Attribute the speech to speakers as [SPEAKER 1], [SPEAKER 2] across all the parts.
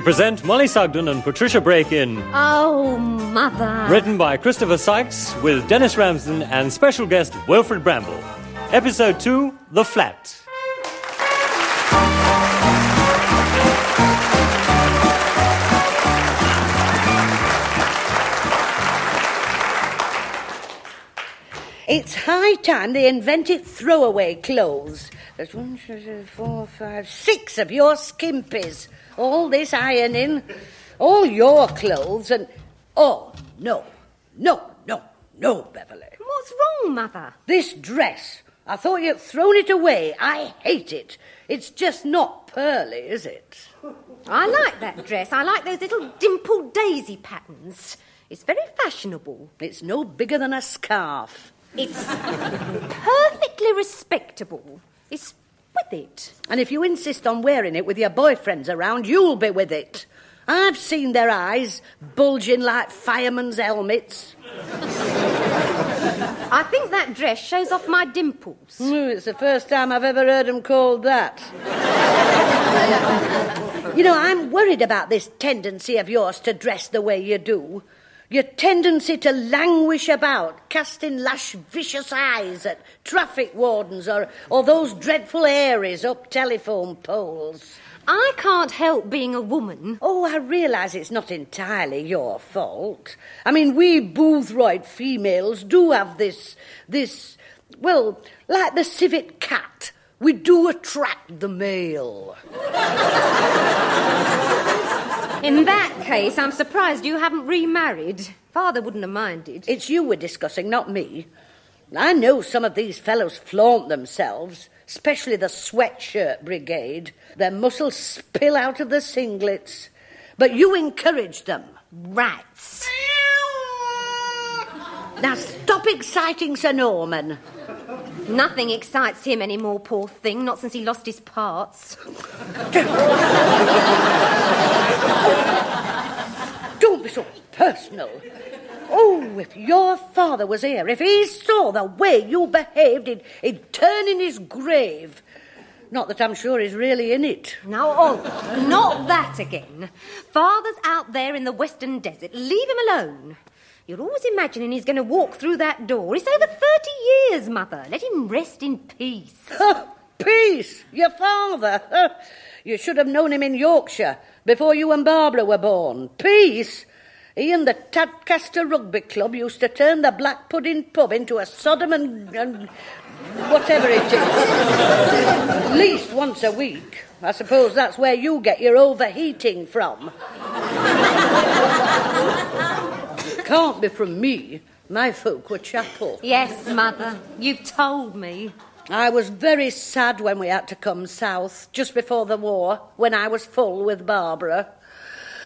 [SPEAKER 1] We present Mollie Sugden and Patricia Brake in
[SPEAKER 2] Oh, mother.
[SPEAKER 1] Written by Christopher Sykes with Dennis Ramsden and special guest Wilfrid Brambell. Episode 2 The Flat.
[SPEAKER 3] It's high time they invented throwaway clothes. There's one, two, three, four, five, six of your skimpies. All this ironing, all your clothes, and. Oh, no, no, no, no, Beverly.
[SPEAKER 2] What's wrong, mother?
[SPEAKER 3] This dress. I thought you'd thrown it away. I hate it. It's just not Purley, is it?
[SPEAKER 2] I like that dress. I like those little dimpled daisy patterns. It's very fashionable.
[SPEAKER 3] It's no bigger than a scarf.
[SPEAKER 2] It's perfectly respectable. It's with it.
[SPEAKER 3] And if you insist on wearing it with your boyfriends around, you'll be with it. I've seen their eyes bulging like firemen's helmets.
[SPEAKER 2] I think that dress shows off my dimples.
[SPEAKER 3] Ooh, it's the first time I've ever heard them called that. you know, I'm worried about this tendency of yours to dress the way you do. Your tendency to languish about, casting lash vicious eyes at traffic wardens or, or those dreadful Aries up telephone poles.
[SPEAKER 2] I can't help being a woman.
[SPEAKER 3] Oh, I realise it's not entirely your fault. I mean, we Boothroyd females do have this, this, well, like the civet cat. We do attract the male.
[SPEAKER 2] In that case, I'm surprised you haven't remarried. Father wouldn't have minded.
[SPEAKER 3] It's you we're discussing, not me. I know some of these fellows flaunt themselves, especially the sweatshirt brigade. Their muscles spill out of the singlets. But you encourage them.
[SPEAKER 2] Rats.
[SPEAKER 3] Now stop exciting Sir Norman.
[SPEAKER 2] Nothing excites him anymore, poor thing, not since he lost his parts.
[SPEAKER 3] Don't be so personal. Oh, if your father was here, if he saw the way you behaved, he'd, he'd turn in his grave. Not that I'm sure he's really in it.
[SPEAKER 2] Now, oh, not that again. Father's out there in the western desert. Leave him alone. You're always imagining he's going to walk through that door. It's over 30 years, Mother. Let him rest in peace.
[SPEAKER 3] Peace, your father. You should have known him in Yorkshire before you and Barbara were born. Peace. He and the Tadcaster Rugby Club used to turn the Black Pudding pub into a Sodom and, and whatever it is. At least once a week. I suppose that's where you get your overheating from. Can't be from me. My folk were chapel.
[SPEAKER 2] Yes, Mother. You've told me.
[SPEAKER 3] I was very sad when we had to come south, just before the war, when I was full with Barbara.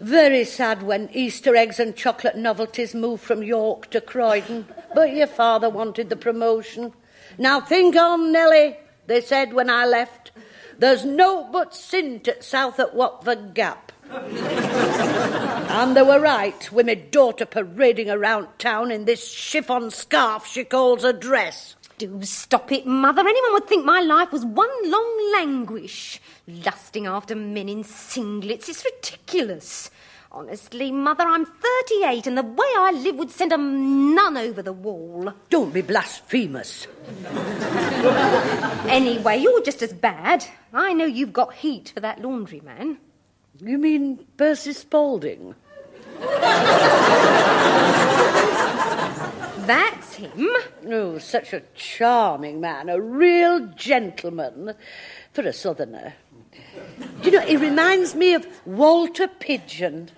[SPEAKER 3] Very sad when Easter eggs and chocolate novelties moved from York to Croydon. But your father wanted the promotion. Now think on, Nellie, they said when I left. There's no but sint at south at Watford Gap. And they were right, with my daughter parading around town in this chiffon scarf she calls a dress.
[SPEAKER 2] Do stop it, Mother. Anyone would think my life was one long languish. Lusting after men in singlets. It's ridiculous. Honestly, Mother, I'm 38 and the way I live would send a nun over the wall.
[SPEAKER 3] Don't be blasphemous.
[SPEAKER 2] Anyway, you're just as bad. I know you've got heat for that laundryman.
[SPEAKER 3] You mean Percy Spaulding?
[SPEAKER 2] That's him.
[SPEAKER 3] Oh, such a charming man, a real gentleman for a southerner. Do you know, he reminds me of Walter Pidgeon.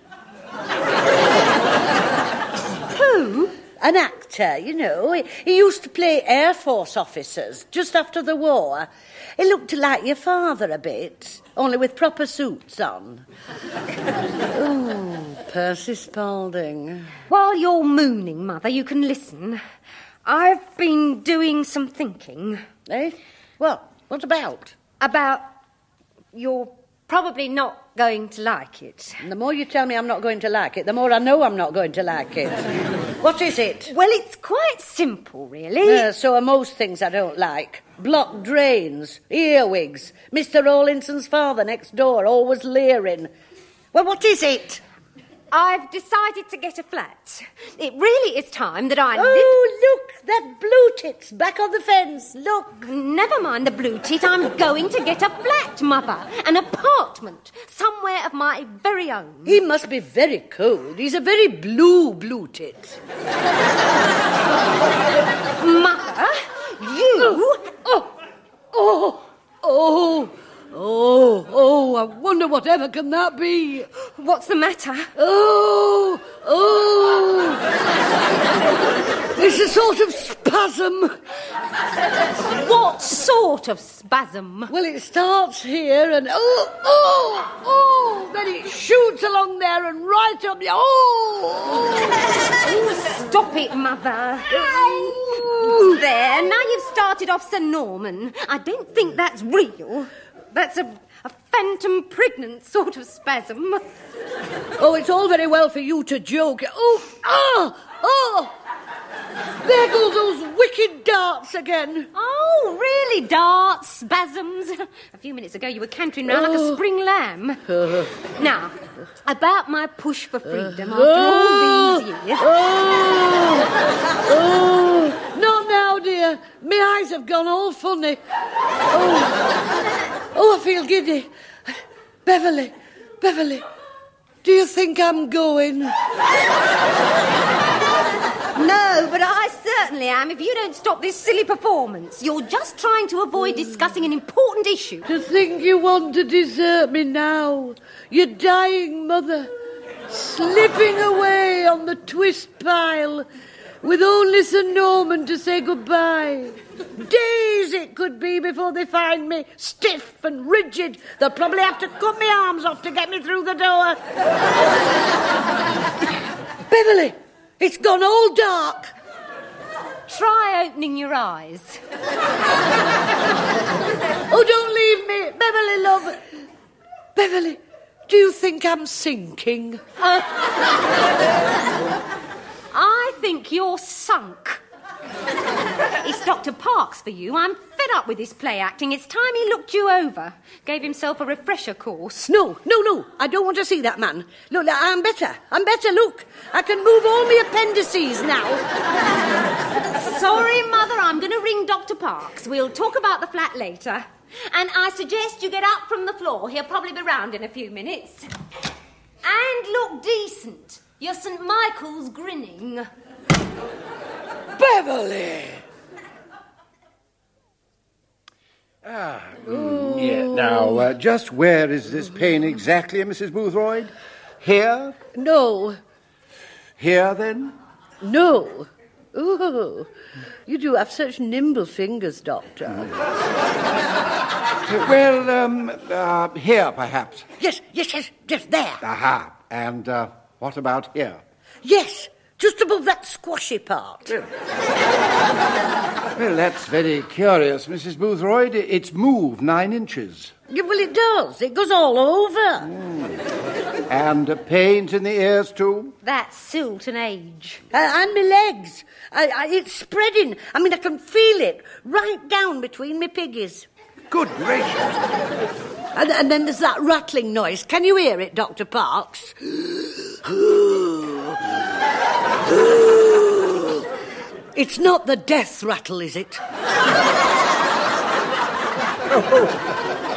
[SPEAKER 2] Who?
[SPEAKER 3] An actor, you know. He, he used to play Air Force officers just after the war. He looked like your father a bit, only with proper suits on. oh, Percy Spaulding.
[SPEAKER 2] While you're mooning, Mother, you can listen. I've been doing some thinking.
[SPEAKER 3] Eh? What? What about?
[SPEAKER 2] About you're probably not going to like it.
[SPEAKER 3] And the more you tell me I'm not going to like it, the more I know I'm not going to like it. what is it?
[SPEAKER 2] Well, it's quite simple, really.
[SPEAKER 3] Uh, so are most things I don't like. Blocked drains, earwigs, Mr. Rawlinson's father next door, always leering. Well, what is it?
[SPEAKER 2] I've decided to get a flat. It really is time that I.
[SPEAKER 3] Oh, look, that blue tit's back on the fence. Look.
[SPEAKER 2] Never mind the blue tit. I'm going to get a flat, Mother. An apartment. Somewhere of my very own.
[SPEAKER 3] He must be very cold. He's a very blue blue tit.
[SPEAKER 2] Mother, you.
[SPEAKER 3] Oh, oh, oh. Oh, oh, oh, I wonder whatever can that be?
[SPEAKER 2] What's the matter?
[SPEAKER 3] Oh, oh. it's a sort of spasm.
[SPEAKER 2] What sort of spasm?
[SPEAKER 3] Well, it starts here and oh, oh, oh, then it shoots along there and right up the oh.
[SPEAKER 2] oh Stop it, Mother. There, now you've started off Sir Norman. I don't think that's real. That's a, a phantom pregnant sort of spasm.
[SPEAKER 3] Oh, it's all very well for you to joke. Oh, ah, oh. There go those wicked darts again.
[SPEAKER 2] Oh, really? Darts, spasms. A few minutes ago, you were cantering round like a spring lamb. now, about my push for freedom after all these years.
[SPEAKER 3] Oh, oh, not now, dear. My eyes have gone all funny. Oh, oh, feel giddy. Beverly, Beverly, do you think I'm going?
[SPEAKER 2] No, but I certainly am if you don't stop this silly performance. You're just trying to avoid discussing an important issue.
[SPEAKER 3] To think you want to desert me now, your dying mother, slipping away on the twist pile with only Sir Norman to say goodbye. Days it could be before they find me stiff and rigid. They'll probably have to cut my arms off to get me through the door. Beverly, it's gone all dark.
[SPEAKER 2] Try opening your eyes.
[SPEAKER 3] Oh, don't leave me, Beverly, love. Beverly, do you think I'm sinking?
[SPEAKER 2] I think you're sunk. It's Dr. Parks for you. I'm fed up with this play acting. It's time he looked you over, gave himself a refresher course.
[SPEAKER 3] No, no, no. I don't want to see that man. Look, I'm better. I'm better. Look, I can move all my appendices now.
[SPEAKER 2] Sorry, Mother, I'm going to ring Dr. Parks. We'll talk about the flat later. And I suggest you get up from the floor. He'll probably be round in a few minutes. And look decent. You're St. Michael's grinning.
[SPEAKER 3] Beverly!
[SPEAKER 4] Yeah, now, uh, just where is this pain exactly, Mrs. Boothroyd? Here?
[SPEAKER 3] No,
[SPEAKER 4] Here, then?
[SPEAKER 3] no. Ooh, you do have such nimble fingers, Doctor.
[SPEAKER 4] Well, um, uh, here, perhaps.
[SPEAKER 3] Yes, yes, yes, just there.
[SPEAKER 4] Aha. And uh, what about here?
[SPEAKER 3] Yes, just above that squashy part.
[SPEAKER 4] Well, that's very curious, Mrs. Boothroyd. It's moved nine inches.
[SPEAKER 3] Yeah, well, it does. It goes all over.
[SPEAKER 4] And uh, pains in the ears, too?
[SPEAKER 2] That's Silton age.
[SPEAKER 3] Uh, and my legs. I, I, it's spreading. I mean, I can feel it right down between my piggies.
[SPEAKER 4] Good gracious.
[SPEAKER 3] And, and then there's that rattling noise. Can you hear it, Dr. Parks? it's not the death rattle, is it?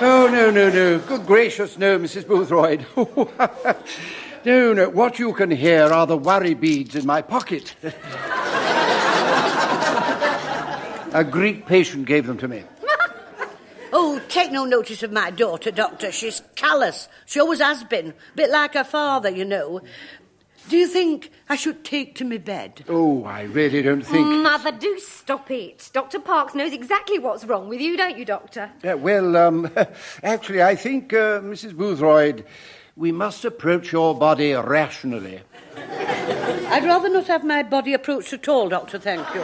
[SPEAKER 4] Oh, no, no, no. Good gracious, no, Mrs. Boothroyd. no, no. What you can hear are the worry beads in my pocket. A Greek patient gave them to me.
[SPEAKER 3] Oh, take no notice of my daughter, Doctor. She's callous. She always has been. A bit like her father, you know. Do you think I should take to my bed?
[SPEAKER 4] Oh, I really don't think.
[SPEAKER 2] Mother, do stop it. Dr. Parks knows exactly what's wrong with you, don't you, Doctor?
[SPEAKER 4] Uh, well, um, actually, I think, uh, Mrs. Boothroyd, we must approach your body rationally.
[SPEAKER 3] I'd rather not have my body approached at all, Doctor, thank you.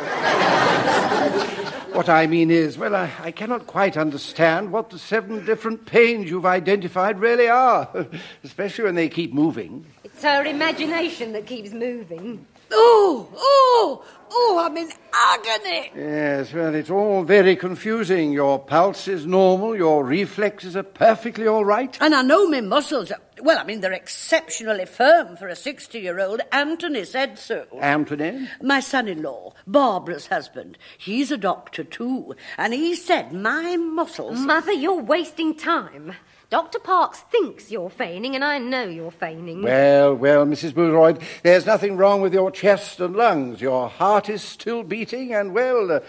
[SPEAKER 4] What I mean is, well, I, I cannot quite understand what the seven different pains you've identified really are, especially when they keep moving.
[SPEAKER 2] It's her imagination that keeps moving.
[SPEAKER 3] Oh, oh, oh, I'm in agony.
[SPEAKER 4] Yes, well, it's all very confusing. Your pulse is normal, your reflexes are perfectly all right.
[SPEAKER 3] And I know my muscles are, well, I mean, they're exceptionally firm for a 60 year old. Anthony said so.
[SPEAKER 4] Anthony?
[SPEAKER 3] My son in law, Barbara's husband, he's a doctor too, and he said my muscles.
[SPEAKER 2] Mother, you're wasting time. Dr. Parks thinks you're feigning, and I know you're feigning.
[SPEAKER 4] Well, well, Mrs. Boothroyd, there's nothing wrong with your chest and lungs. Your heart is still beating, and, well, uh,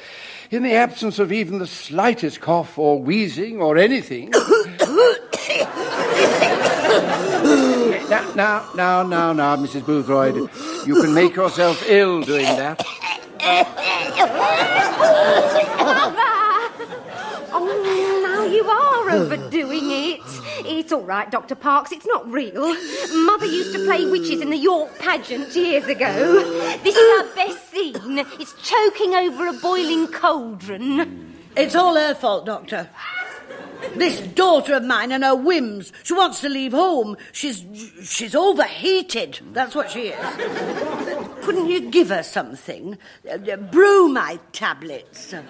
[SPEAKER 4] in the absence of even the slightest cough or wheezing or anything. now, now, now, now, now, Mrs. Boothroyd, you can make yourself ill doing that.
[SPEAKER 2] Oh, now you are overdoing it. It's all right, Dr. Parks. It's not real. Mother used to play witches in the York pageant years ago. This is her best scene. It's choking over a boiling cauldron.
[SPEAKER 3] It's all her fault, Doctor. This daughter of mine and her whims. She wants to leave home. She's she's overheated. That's what she is. Couldn't you give her something? Uh, uh, bromide tablets. Neuter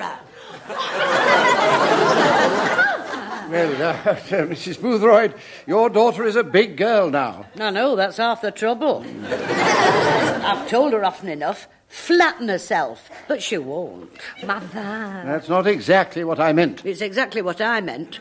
[SPEAKER 3] her.
[SPEAKER 4] Well, uh, Mrs. Boothroyd, your daughter is a big girl now.
[SPEAKER 3] I know, that's half the trouble. I've told her often enough, flatten herself, but she won't.
[SPEAKER 2] Mother.
[SPEAKER 4] That's not exactly what I meant.
[SPEAKER 3] It's exactly what I meant.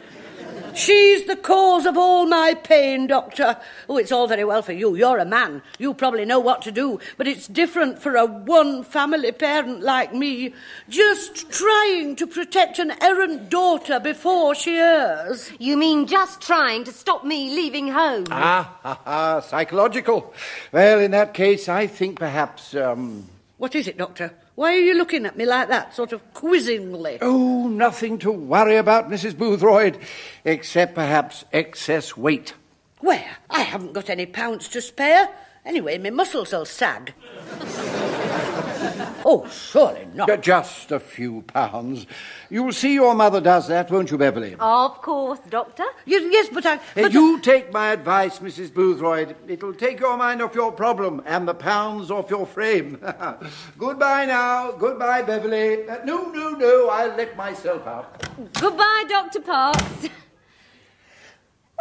[SPEAKER 3] She's the cause of all my pain, Doctor. Oh, it's all very well for you. You're a man. You probably know what to do. But it's different for a one family parent like me, just trying to protect an errant daughter before she errs.
[SPEAKER 2] You mean just trying to stop me leaving home?
[SPEAKER 4] Ah, ha, ha, psychological. Well, in that case, I think perhaps, um,
[SPEAKER 3] What is it, Doctor? Why are you looking at me like that, sort of quizzingly?
[SPEAKER 4] oh, nothing to worry about, Mrs. Boothroyd, except perhaps excess weight.
[SPEAKER 3] Where? I haven't got any pounds to spare. Anyway, my muscles will sag. oh, surely not.
[SPEAKER 4] Just a few pounds. You'll see your mother does that, won't you, Beverly?
[SPEAKER 2] Of course, Doctor.
[SPEAKER 3] Yes, yes, but I.
[SPEAKER 4] Uh,
[SPEAKER 3] But
[SPEAKER 4] you take my advice, Mrs. Boothroyd. It'll take your mind off your problem and the pounds off your frame. Goodbye now. Goodbye, Beverly. Uh, no, no, no. I'll let myself out.
[SPEAKER 2] Goodbye, Dr. Parks.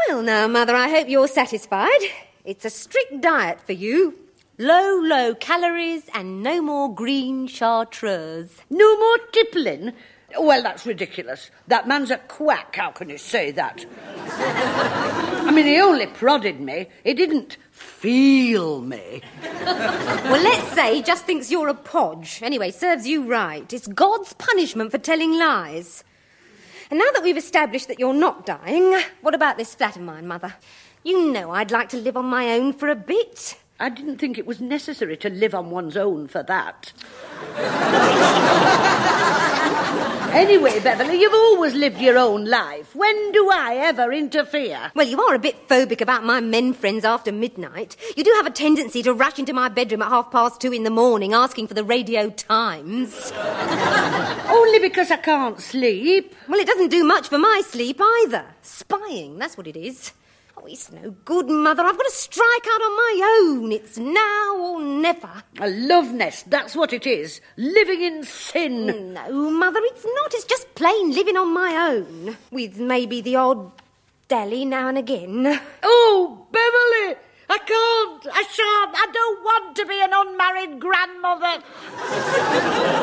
[SPEAKER 2] Well, now, Mother, I hope you're satisfied. It's a strict diet for you. Low, low calories and no more green chartreuse.
[SPEAKER 3] No more tippling? Well, that's ridiculous. That man's a quack. How can you say that? I mean, he only prodded me. He didn't feel me.
[SPEAKER 2] Well, let's say he just thinks you're a podge. Anyway, serves you right. It's God's punishment for telling lies. And now that we've established that you're not dying, what about this flat of mine, Mother? You know I'd like to live on my own for a bit.
[SPEAKER 3] I didn't think it was necessary to live on one's own for that. anyway, Beverly, you've always lived your own life. When do I ever interfere?
[SPEAKER 2] Well, you are a bit phobic about my men friends after midnight. You do have a tendency to rush into my bedroom at half past two in the morning asking for the radio times.
[SPEAKER 3] Only because I can't sleep.
[SPEAKER 2] Well, it doesn't do much for my sleep either. Spying, that's what it is. Oh, it's no good, Mother. I've got to strike out on my own. It's now or never.
[SPEAKER 3] A love nest, that's what it is. Living in sin.
[SPEAKER 2] No, Mother, it's not. It's just plain living on my own. With maybe the odd dally now and again.
[SPEAKER 3] Oh, Beverly! I can't. I shan't. I don't want to be an unmarried grandmother.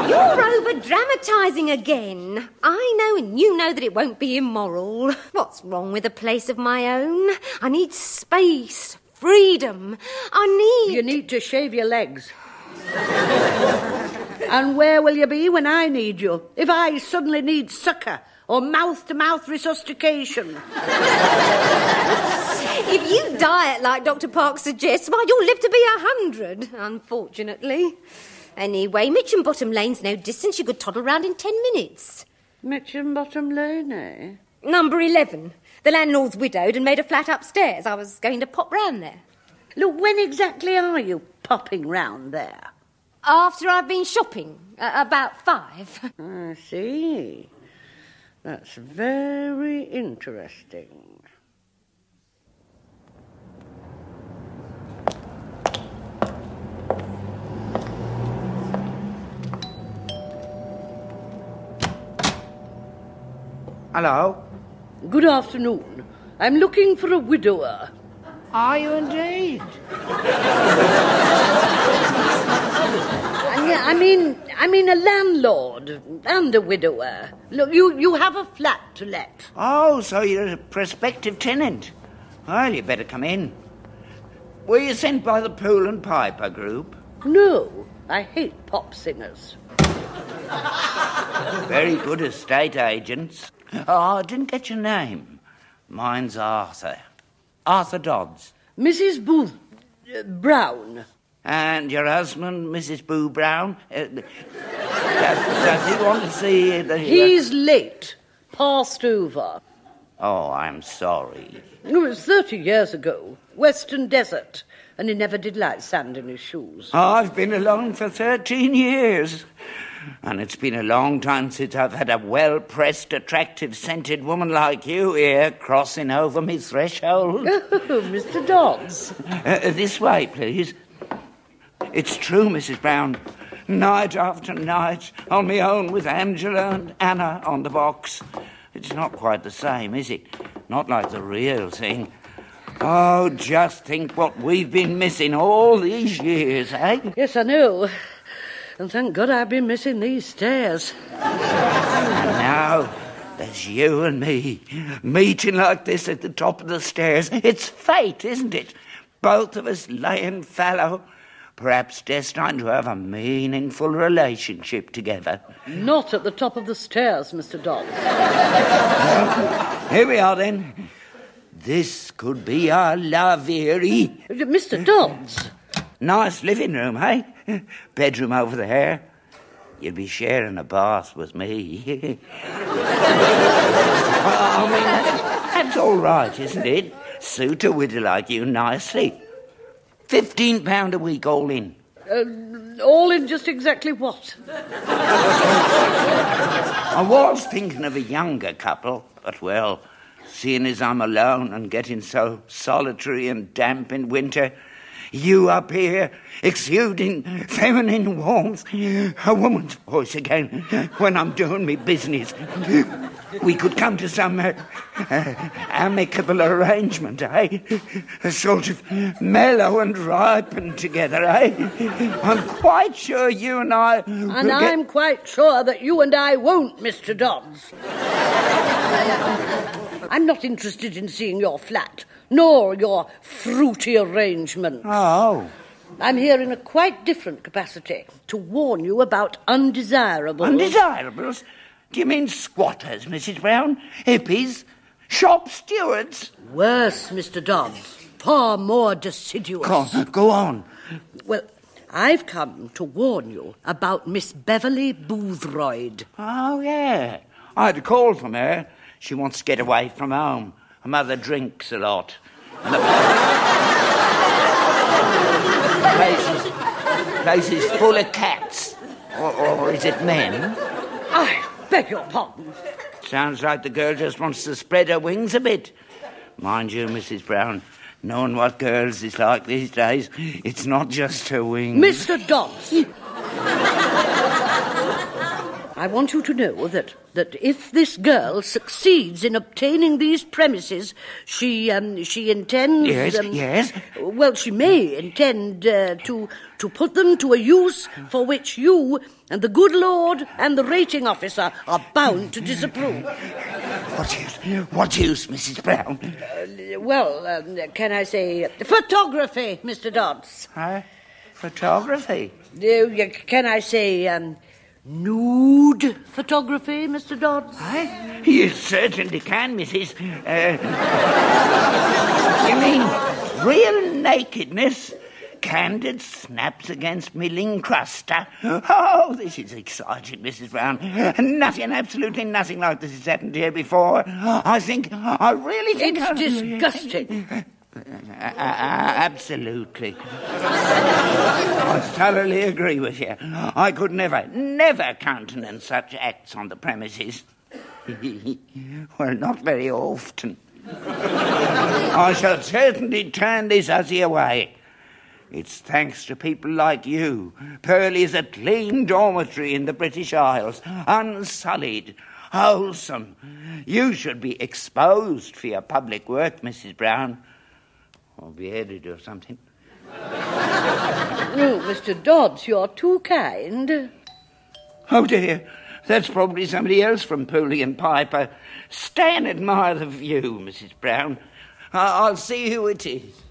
[SPEAKER 2] You're over dramatising again. I know and you know that it won't be immoral. What's wrong with a place of my own? I need space, freedom. I need.
[SPEAKER 3] You need to shave your legs. and where will you be when I need you? If I suddenly need succour or mouth to mouth resuscitation.
[SPEAKER 2] If you diet like Dr. Park suggests, why, you'll live to be a hundred, unfortunately. Anyway, Mitcham Bottom Lane's no distance. You could toddle round in ten minutes.
[SPEAKER 3] Mitcham Bottom Lane, eh?
[SPEAKER 2] Number 11. The landlord's widowed and made a flat upstairs. I was going to pop round there.
[SPEAKER 3] Look, when exactly are you popping round there?
[SPEAKER 2] After I've been shopping, uh, about five.
[SPEAKER 3] I see. That's very interesting.
[SPEAKER 5] Hello.
[SPEAKER 3] Good afternoon. I'm looking for a widower.
[SPEAKER 5] Are you indeed?
[SPEAKER 3] I I mean, I mean a landlord and a widower. Look, you, you have a flat to let.
[SPEAKER 5] Oh, so you're a prospective tenant. Well, you better come in. Were you sent by the Pool and Piper group?
[SPEAKER 3] No, I hate pop singers.
[SPEAKER 5] Very good estate agents. Oh, I didn't get your name. Mine's Arthur. Arthur Dodds.
[SPEAKER 3] Mrs. Booth uh, Brown.
[SPEAKER 5] And your husband, Mrs. Boo Brown? Uh, does, does he want to see the.
[SPEAKER 3] He's late. Passed over.
[SPEAKER 5] Oh, I'm sorry.
[SPEAKER 3] It was 30 years ago. Western Desert. And he never did like sand in his shoes.
[SPEAKER 5] I've been alone for 13 years. And it's been a long time since I've had a well pressed, attractive, scented woman like you here crossing over my threshold.
[SPEAKER 3] Oh, Mr. Dodds.
[SPEAKER 5] Uh, this way, please. It's true, Mrs. Brown. Night after night, on my own with Angela and Anna on the box. It's not quite the same, is it? Not like the real thing. Oh, just think what we've been missing all these years, eh?
[SPEAKER 3] Yes, I know. And thank God I've been missing these stairs.
[SPEAKER 5] Now there's you and me meeting like this at the top of the stairs. It's fate, isn't it? Both of us laying fallow, perhaps destined to have a meaningful relationship together.
[SPEAKER 3] Not at the top of the stairs, Mr. Dodds.
[SPEAKER 5] Here we are then. This could be our La Virie.
[SPEAKER 3] Mr. Dodds.
[SPEAKER 5] Nice living room, eh? Bedroom over there. You'd be sharing a bath with me. I mean, that's, that's all right, isn't it? Suit a widow like you nicely. Fifteen pound a week all in.
[SPEAKER 3] Uh, all in just exactly what?
[SPEAKER 5] I was thinking of a younger couple, but well, seeing as I'm alone and getting so solitary and damp in winter, you up here exuding feminine warmth, a woman's voice again when I'm doing me business. We could come to some uh, uh, amicable arrangement, eh? A sort of mellow and ripen together, eh? I'm quite sure you and I.
[SPEAKER 3] And I'm quite sure that you and I won't, Mr. Dodds. I'm not interested in seeing your flat, nor your fruity arrangements.
[SPEAKER 5] Oh.
[SPEAKER 3] I'm here in a quite different capacity to warn you about undesirables.
[SPEAKER 5] Undesirables? Do you mean squatters, Mrs. Brown? Hippies? Shop stewards?
[SPEAKER 3] Worse, Mr. Dodds. Far more deciduous.
[SPEAKER 5] Go on, go on.
[SPEAKER 3] Well, I've come to warn you about Miss Beverly Boothroyd.
[SPEAKER 5] Oh, yeah. I had a call from her. She wants to get away from home. Her mother drinks a lot. And the place is, full of cats. Or, or is it men?
[SPEAKER 3] I beg your pardon.
[SPEAKER 5] Sounds like the girl just wants to spread her wings a bit. Mind you, Mrs. Brown, knowing what girls is like these days, it's not just her wings.
[SPEAKER 3] Mr. Dodds. I want you to know that, that if this girl succeeds in obtaining these premises, she um, she intends.
[SPEAKER 5] Yes,
[SPEAKER 3] um,
[SPEAKER 5] yes.
[SPEAKER 3] Well, she may intend uh, to to put them to a use for which you and the good Lord and the rating officer are bound to disapprove.
[SPEAKER 5] What use? What use, Mrs. Brown?
[SPEAKER 3] Uh, well, um, can I say photography, Mr. Dodds?
[SPEAKER 5] Huh? Photography?
[SPEAKER 3] Uh, can I say um, nude photography, Mr. Dodds?
[SPEAKER 5] Huh? You certainly can, Mrs. Uh, you mean real nakedness? Candid snaps against milling cruster. Oh, this is exciting, Mrs. Brown. Nothing, absolutely nothing like this has happened here before. I think, I really think.
[SPEAKER 3] It's
[SPEAKER 5] I-
[SPEAKER 3] disgusting.
[SPEAKER 5] Absolutely. I thoroughly agree with you. I could never, never countenance such acts on the premises. well, not very often. I shall certainly turn this hussy away. It's thanks to people like you. Purley's a clean dormitory in the British Isles, unsullied. wholesome. You should be exposed for your public work, Mrs. Brown, or beheaded or something.
[SPEAKER 3] No, Mr. Dodds, you're too kind.
[SPEAKER 5] Oh dear, that's probably somebody else from Pooley and Piper. Stay and admire the view, Mrs. Brown. I- I'll see who it is.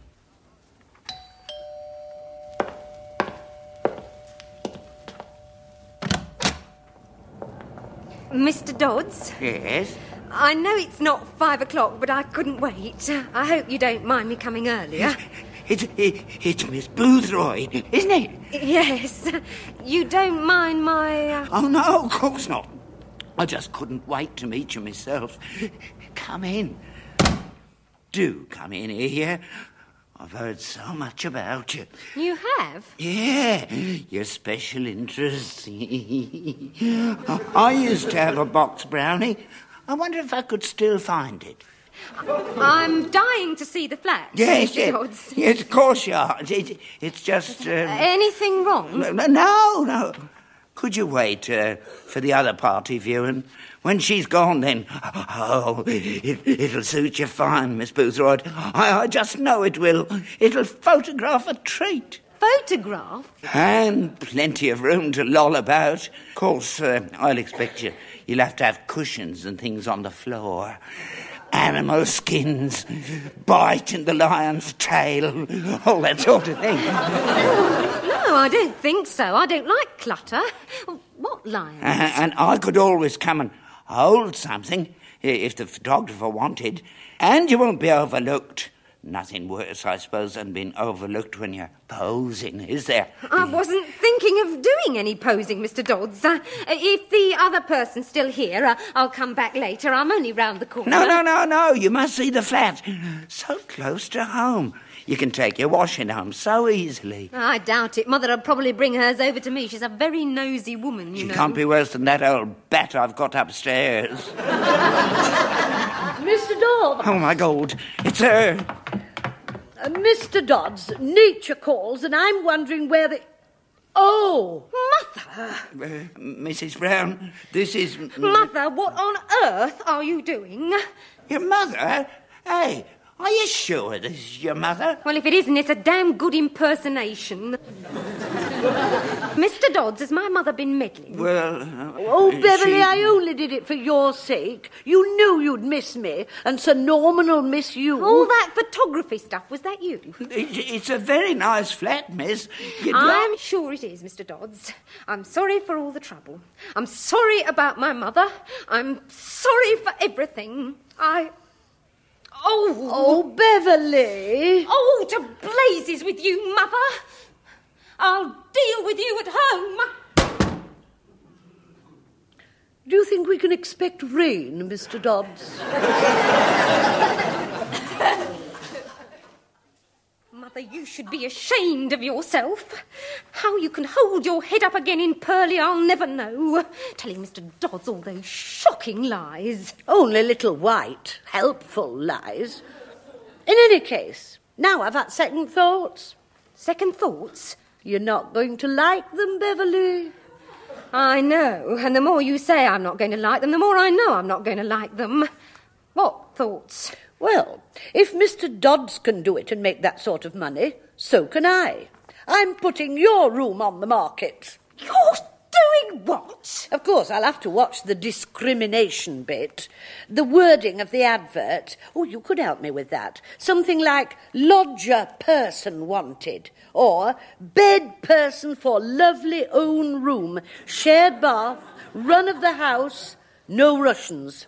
[SPEAKER 2] Mr. Dodds,
[SPEAKER 5] Yes?
[SPEAKER 2] I know it's not five o'clock, but I couldn't wait. I hope you don't mind me coming earlier.
[SPEAKER 5] It's, it, it's Miss Boothroyd, isn't it?
[SPEAKER 2] yes, you don't mind my. Uh...
[SPEAKER 5] Oh, no, of course not. I just couldn't wait to meet you myself. Come in. Do come in here. I've heard so much about you.
[SPEAKER 2] You have?
[SPEAKER 5] Yeah, your special interest. I I used to have a box brownie. I wonder if I could still find it.
[SPEAKER 2] I'm dying to see the flat.
[SPEAKER 5] Yes,
[SPEAKER 2] Mr.
[SPEAKER 5] yes,
[SPEAKER 2] Dodds.
[SPEAKER 5] yes, of course you are. It, it's just. Um,
[SPEAKER 2] Anything wrong?
[SPEAKER 5] no, no, no. Could you wait uh, for the other party viewing? When she's gone, then. Oh, it, it'll suit you fine, Miss Boothroyd. I, I just know it will. It'll photograph a treat.
[SPEAKER 2] Photograph?
[SPEAKER 5] And plenty of room to loll about. Of course, uh, I'll expect you. You'll have to have cushions and things on the floor. Animal skins, bite in the lion's tail, all that sort of thing.
[SPEAKER 2] No, I don't think so. I don't like clutter. What lions?
[SPEAKER 5] Uh, and I could always come and hold something if the photographer wanted. And you won't be overlooked. Nothing worse, I suppose, than being overlooked when you're posing, is there?
[SPEAKER 2] I wasn't thinking of doing any posing, Mr. Dodds. Uh, if the other person's still here, uh, I'll come back later. I'm only round the corner.
[SPEAKER 5] No, no, no, no. You must see the flat. So close to home. You can take your washing home so easily.
[SPEAKER 2] I doubt it. Mother'll probably bring hers over to me. She's a very nosy woman, you
[SPEAKER 5] She
[SPEAKER 2] know.
[SPEAKER 5] can't be worse than that old bat I've got upstairs.
[SPEAKER 3] Mr. Dodds,
[SPEAKER 5] Oh, my God. It's her.
[SPEAKER 3] uh, Mr. Dodds, nature calls, and I'm wondering where the. Oh,
[SPEAKER 2] Mother!
[SPEAKER 5] Uh, Mrs. Brown, this is.
[SPEAKER 2] Mother, what on earth are you doing?
[SPEAKER 5] Your mother? Hey, are you sure this is your mother?
[SPEAKER 2] Well, if it isn't, it's a damn good impersonation. Mr. Dodds, has my mother been meddling?
[SPEAKER 5] Well. uh,
[SPEAKER 3] oh, Beverly,
[SPEAKER 5] she-
[SPEAKER 3] I only did it for your sake. You knew you'd miss me, and Sir Norman'll miss you.
[SPEAKER 2] All that photography stuff, was that you?
[SPEAKER 5] It- It's a very nice flat, miss. You'd
[SPEAKER 2] I'm
[SPEAKER 5] like-
[SPEAKER 2] sure it is, Mr. Dodds. I'm sorry for all the trouble. I'm sorry about my mother. I'm sorry for everything. I. Oh!
[SPEAKER 3] Oh, Beverly.
[SPEAKER 2] Oh, to blazes with you, Mother! I'll deal with you at home.
[SPEAKER 3] Do you think we can expect rain, Mr. Dodds?
[SPEAKER 2] You should be ashamed of yourself. How you can hold your head up again in Purley, I'll never know. Telling Mr. Dodds all those shocking lies.
[SPEAKER 3] Only little white, helpful lies. In any case, now I've had second thoughts.
[SPEAKER 2] Second thoughts?
[SPEAKER 3] You're not going to like them, Beverly.
[SPEAKER 2] I know, and the more you say I'm not going to like them, the more I know I'm not going to like them. What thoughts?
[SPEAKER 3] Well, if Mr. Dodds can do it and make that sort of money, so can I. I'm putting your room on the market.
[SPEAKER 2] You're doing what?
[SPEAKER 3] Of course, I'll have to watch the discrimination bit, the wording of the advert. Oh, you could help me with that. Something like lodger person wanted, or bed person for lovely own room, shared bath, run of the house, no Russians.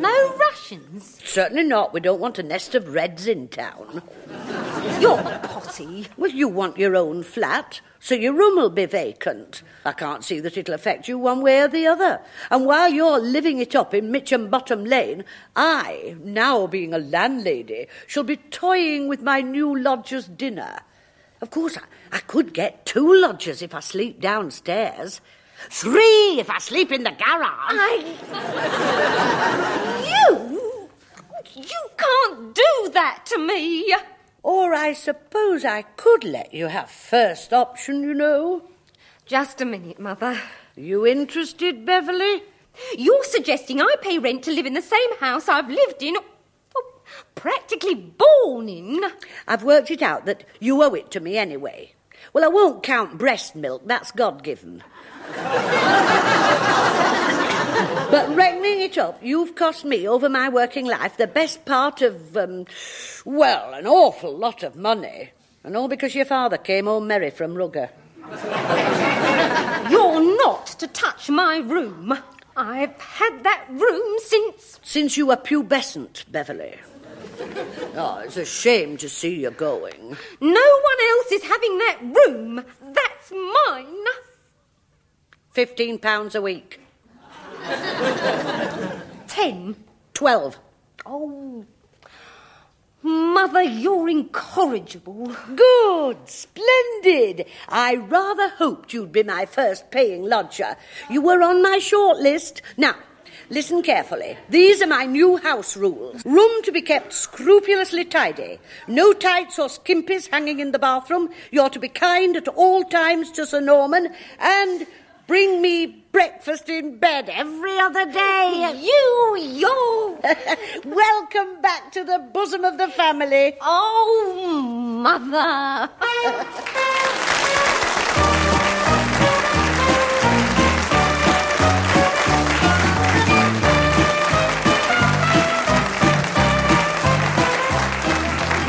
[SPEAKER 2] No rations?
[SPEAKER 3] Certainly not. We don't want a nest of Reds in town.
[SPEAKER 2] You're potty.
[SPEAKER 3] Well, you want your own flat, so your room will be vacant. I can't see that it'll affect you one way or the other. And while you're living it up in Mitcham Bottom Lane, I, now being a landlady, shall be toying with my new lodger's dinner. Of course, I, I could get two lodgers if I sleep downstairs. Three if I sleep in the garage. I...
[SPEAKER 2] You? You can't do that to me.
[SPEAKER 3] Or I suppose I could let you have first option, you know.
[SPEAKER 2] Just a minute, Mother.
[SPEAKER 3] You interested, Beverly?
[SPEAKER 2] You're suggesting I pay rent to live in the same house I've lived in, oh, practically born in.
[SPEAKER 3] I've worked it out that you owe it to me anyway. Well, I won't count breast milk, that's God given. But reckoning it up, you've cost me over my working life the best part of, um, well, an awful lot of money. And all because your father came home merry from Rugger.
[SPEAKER 2] You're not to touch my room. I've had that room since.
[SPEAKER 3] Since you were pubescent, Beverly. Oh, it's a shame to see you going.
[SPEAKER 2] No one else is having that room. That's mine.
[SPEAKER 3] Fifteen pounds a week.
[SPEAKER 2] Ten.
[SPEAKER 3] Twelve.
[SPEAKER 2] Oh, Mother, you're incorrigible.
[SPEAKER 3] Good, splendid. I rather hoped you'd be my first paying lodger. You were on my short list. Now, listen carefully. These are my new house rules. Room to be kept scrupulously tidy. No tights or skimpies hanging in the bathroom. You're to be kind at all times to Sir Norman. And bring me breakfast in bed every other day.
[SPEAKER 2] You, you.
[SPEAKER 3] Welcome back to the bosom of the family.
[SPEAKER 2] Oh, Mother.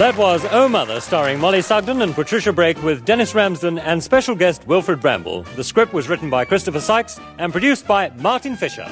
[SPEAKER 1] That was Oh Mother, starring Mollie Sugden and Patricia Brake with Dennis Ramsden and special guest Wilfrid Brambell. The script was written by Christopher Sykes and produced by Martin Fisher.